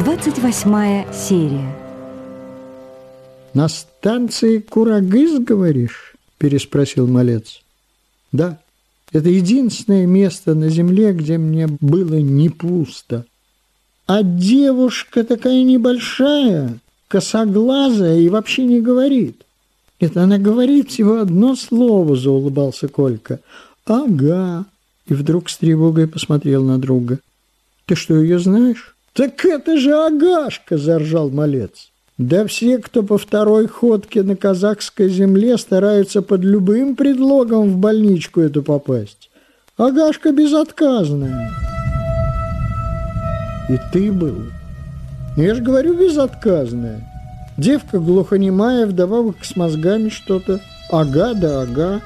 28 серия. «На станции Курагыз, говоришь?» – переспросил малец. «Да, это единственное место на земле, где мне было не пусто. А девушка такая небольшая, косоглазая и вообще не говорит. Это она говорит всего одно слово, заулыбался Колька. Ага. И вдруг с тревогой посмотрел на друга. Ты что, ее знаешь? Так это же Агашка, заржал малец. Да все, кто по второй ходке на казахской земле, стараются под любым предлогом в больничку эту попасть. Агашка безотказная. И ты был. Я же говорю, безотказная. Девка глухонемая, вдобавок с мозгами что-то. Ага да ага.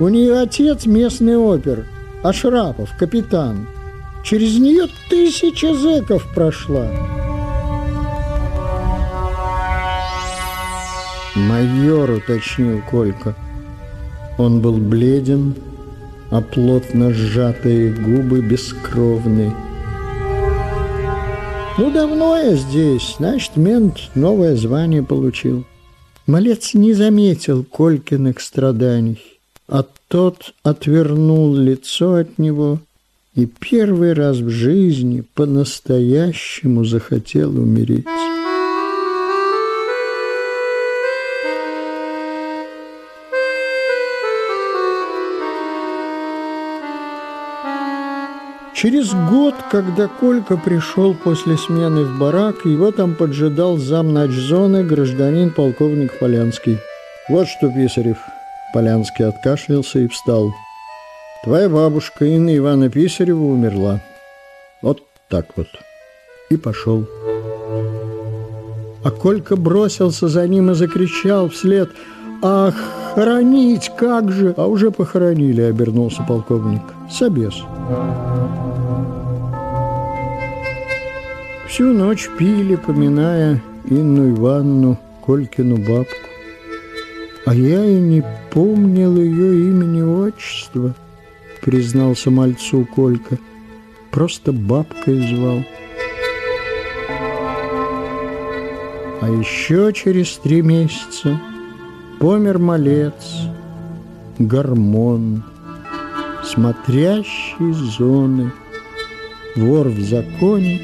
У нее отец местный опер, Ашрапов, капитан. Через нее тысяча зэков прошла. «Майор», — уточнил Колька. Он был бледен, а плотно сжатые губы бескровны. «Ну, давно я здесь, значит, мент новое звание получил». Малец не заметил Колькиных страданий, а тот отвернул лицо от него и первый раз в жизни по-настоящему захотел умереть. Через год, когда Колька пришел после смены в барак, его там поджидал зам гражданин полковник Полянский. «Вот что, Писарев!» Полянский откашлялся и встал. «Твоя бабушка Инна Ивана Писарева умерла. Вот так вот». И пошел. А Колька бросился за ним и закричал вслед «Ах, хоронить как же!» А уже похоронили, обернулся полковник. Собес. Всю ночь пили, поминая Инну Ивановну, Колькину бабку. А я и не помнил ее имени отчества, признался мальцу Колька. Просто бабкой звал. А еще через три месяца помер малец, гормон, смотрящий зоны, вор в законе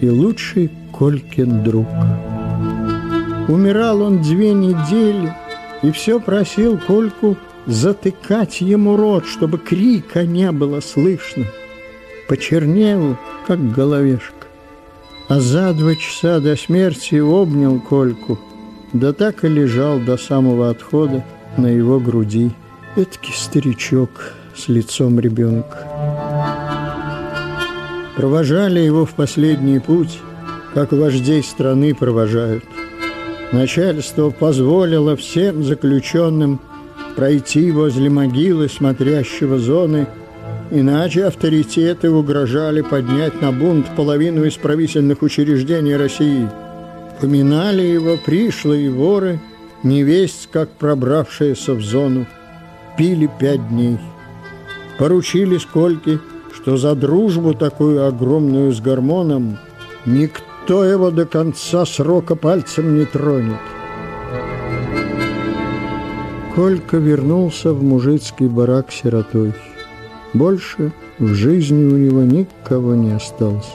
и лучший Колькин друг. Умирал он две недели и все просил Кольку затыкать ему рот, чтобы крика не было слышно. Почернел, как головешка. А за два часа до смерти обнял Кольку, да так и лежал до самого отхода на его груди. Эдакий старичок с лицом ребенка провожали его в последний путь, как вождей страны провожают. Начальство позволило всем заключенным пройти возле могилы смотрящего зоны, иначе авторитеты угрожали поднять на бунт половину исправительных учреждений России. Поминали его пришлые воры, невесть, как пробравшиеся в зону, пили пять дней. Поручили скольки – что за дружбу такую огромную с гормоном никто его до конца срока пальцем не тронет. Колька вернулся в мужицкий барак сиротой. Больше в жизни у него никого не осталось.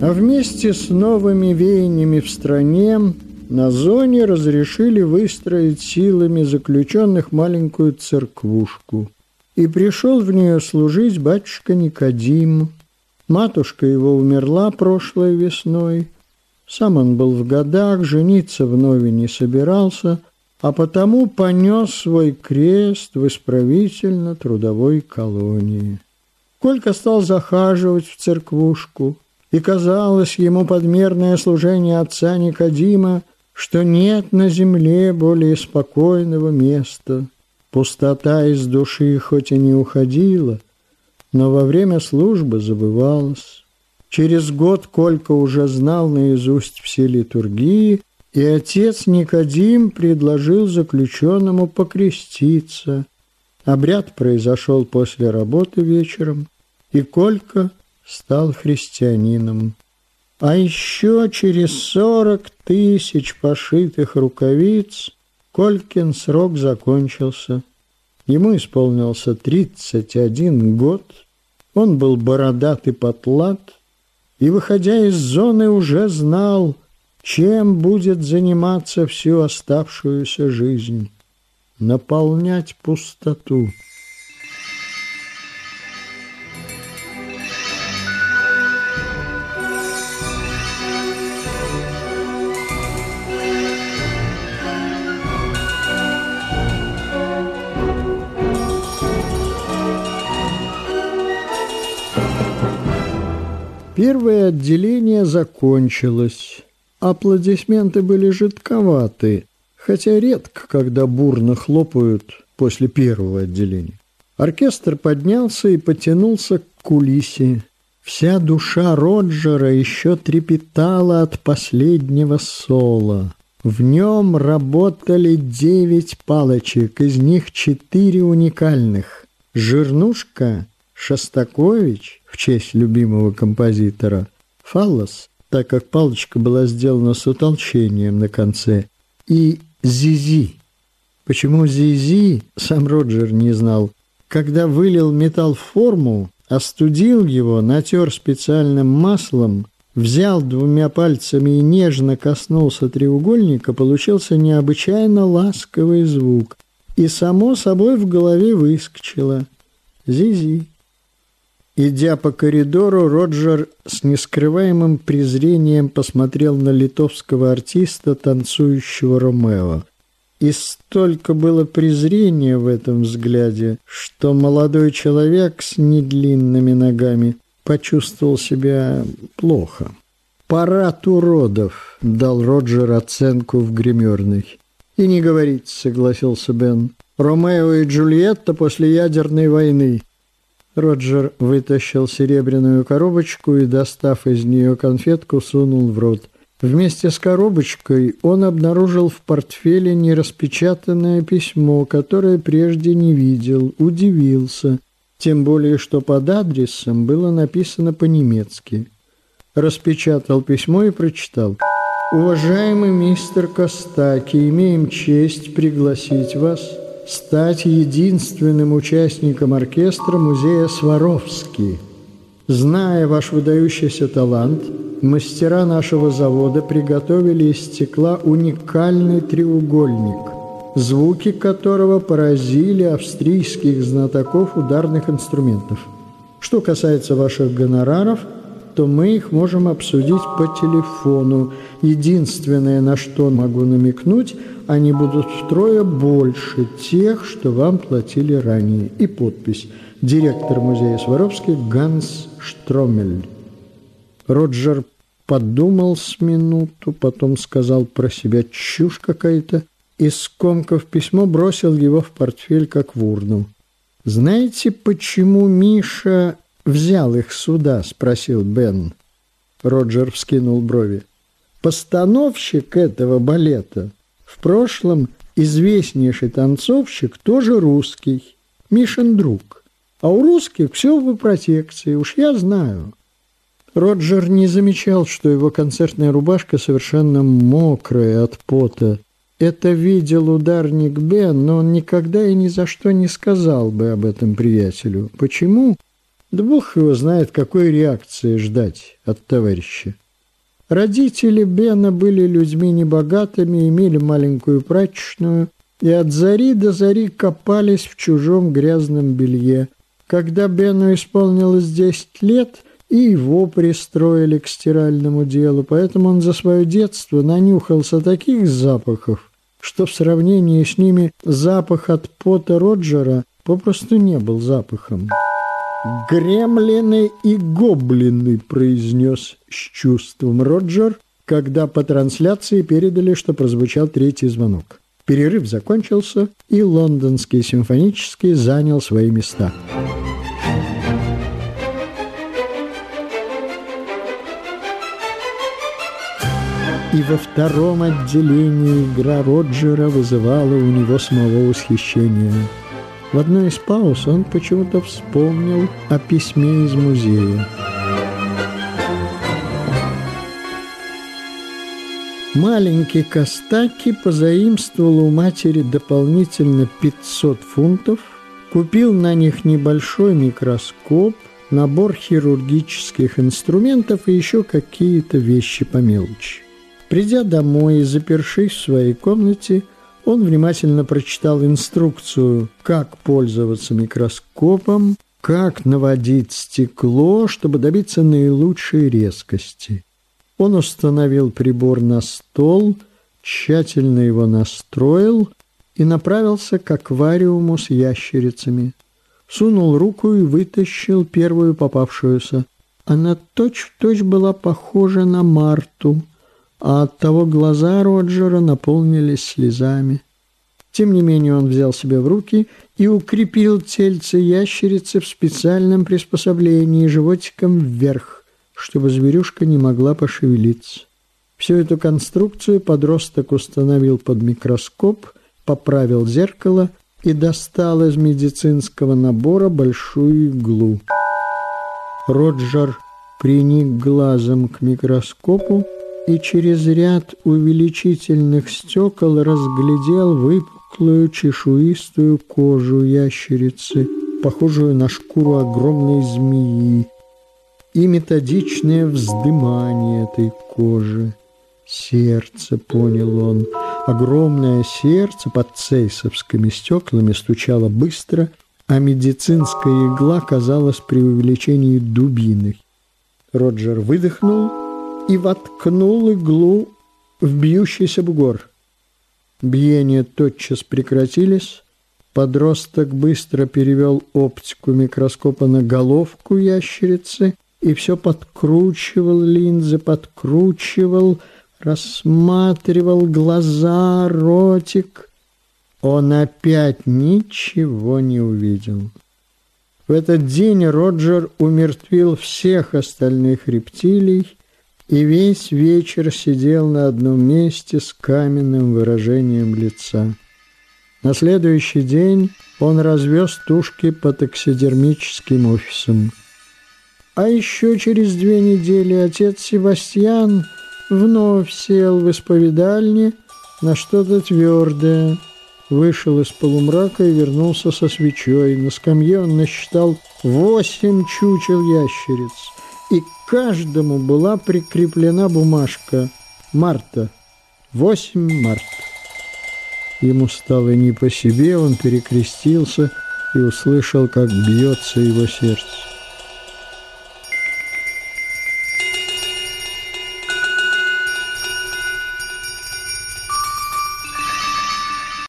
А вместе с новыми веяниями в стране на зоне разрешили выстроить силами заключенных маленькую церквушку. И пришел в нее служить батюшка Никодим. Матушка его умерла прошлой весной. Сам он был в годах, жениться вновь не собирался, а потому понес свой крест в исправительно-трудовой колонии. Колька стал захаживать в церквушку, и казалось ему подмерное служение отца Никодима что нет на земле более спокойного места. Пустота из души хоть и не уходила, но во время службы забывалась. Через год Колька уже знал наизусть все литургии и отец Никодим предложил заключенному покреститься. Обряд произошел после работы вечером, и Колька стал христианином. А еще через сорок тысяч пошитых рукавиц Колькин срок закончился. Ему исполнился тридцать один год, он был бородат и потлат, и, выходя из зоны, уже знал, чем будет заниматься всю оставшуюся жизнь – наполнять пустоту. Первое отделение закончилось. Аплодисменты были жидковаты, хотя редко, когда бурно хлопают после первого отделения. Оркестр поднялся и потянулся к кулисе. Вся душа Роджера еще трепетала от последнего соло. В нем работали девять палочек, из них четыре уникальных. Жирнушка, Шостакович в честь любимого композитора, Фаллос так как палочка была сделана с утолщением на конце, и Зизи. Почему Зизи, сам Роджер не знал. Когда вылил металл в форму, остудил его, натер специальным маслом, взял двумя пальцами и нежно коснулся треугольника, получился необычайно ласковый звук. И само собой в голове выскочило «Зизи». Идя по коридору, Роджер с нескрываемым презрением посмотрел на литовского артиста, танцующего Ромео. И столько было презрения в этом взгляде, что молодой человек с недлинными ногами почувствовал себя плохо. «Парад уродов», — дал Роджер оценку в гримерной. «И не говорить», — согласился Бен. «Ромео и Джульетта после ядерной войны. Роджер вытащил серебряную коробочку и, достав из нее конфетку, сунул в рот. Вместе с коробочкой он обнаружил в портфеле нераспечатанное письмо, которое прежде не видел, удивился, тем более что под адресом было написано по-немецки. Распечатал письмо и прочитал. «Уважаемый мистер Костаки, имеем честь пригласить вас стать единственным участником оркестра музея Сваровский. Зная ваш выдающийся талант, мастера нашего завода приготовили из стекла уникальный треугольник, звуки которого поразили австрийских знатоков ударных инструментов. Что касается ваших гонораров – то мы их можем обсудить по телефону. Единственное, на что могу намекнуть, они будут втрое больше тех, что вам платили ранее. И подпись «Директор музея Сваровский Ганс Штромель». Роджер подумал с минуту, потом сказал про себя чушь какая-то и, скомкав письмо, бросил его в портфель, как в урну. «Знаете, почему Миша взял их сюда?» – спросил Бен. Роджер вскинул брови. «Постановщик этого балета в прошлом известнейший танцовщик, тоже русский, Мишин друг. А у русских все в протекции, уж я знаю». Роджер не замечал, что его концертная рубашка совершенно мокрая от пота. Это видел ударник Бен, но он никогда и ни за что не сказал бы об этом приятелю. Почему? Да бог его знает, какой реакции ждать от товарища. Родители Бена были людьми небогатыми, имели маленькую прачечную и от зари до зари копались в чужом грязном белье. Когда Бену исполнилось десять лет, и его пристроили к стиральному делу, поэтому он за свое детство нанюхался таких запахов, что в сравнении с ними запах от пота Роджера попросту не был запахом. «Гремлины и гоблины», — произнес с чувством Роджер, когда по трансляции передали, что прозвучал третий звонок. Перерыв закончился, и лондонский симфонический занял свои места. и во втором отделении игра Роджера вызывала у него самого восхищения. В одной из пауз он почему-то вспомнил о письме из музея. Маленький Костаки позаимствовал у матери дополнительно 500 фунтов, купил на них небольшой микроскоп, набор хирургических инструментов и еще какие-то вещи по мелочи. Придя домой и запершись в своей комнате, он внимательно прочитал инструкцию, как пользоваться микроскопом, как наводить стекло, чтобы добиться наилучшей резкости. Он установил прибор на стол, тщательно его настроил и направился к аквариуму с ящерицами. Сунул руку и вытащил первую попавшуюся. Она точь-в-точь точь была похожа на Марту, а оттого глаза Роджера наполнились слезами. Тем не менее он взял себя в руки и укрепил тельце ящерицы в специальном приспособлении животиком вверх чтобы зверюшка не могла пошевелиться. Всю эту конструкцию подросток установил под микроскоп, поправил зеркало и достал из медицинского набора большую иглу. Роджер приник глазом к микроскопу и через ряд увеличительных стекол разглядел выпуклую чешуистую кожу ящерицы, похожую на шкуру огромной змеи, и методичное вздымание этой кожи. Сердце, понял он, огромное сердце под цейсовскими стеклами стучало быстро, а медицинская игла казалась при увеличении дубиной. Роджер выдохнул и воткнул иглу в бьющийся бугор. Биения тотчас прекратились, подросток быстро перевел оптику микроскопа на головку ящерицы и все подкручивал линзы, подкручивал, рассматривал глаза, ротик. Он опять ничего не увидел. В этот день Роджер умертвил всех остальных рептилий и весь вечер сидел на одном месте с каменным выражением лица. На следующий день он развез тушки по таксидермическим офисам. А еще через две недели отец Себастьян вновь сел в исповедальне на что-то твердое, вышел из полумрака и вернулся со свечой. На скамье он насчитал восемь чучел ящериц, и к каждому была прикреплена бумажка «Марта». Восемь март. Ему стало не по себе, он перекрестился и услышал, как бьется его сердце.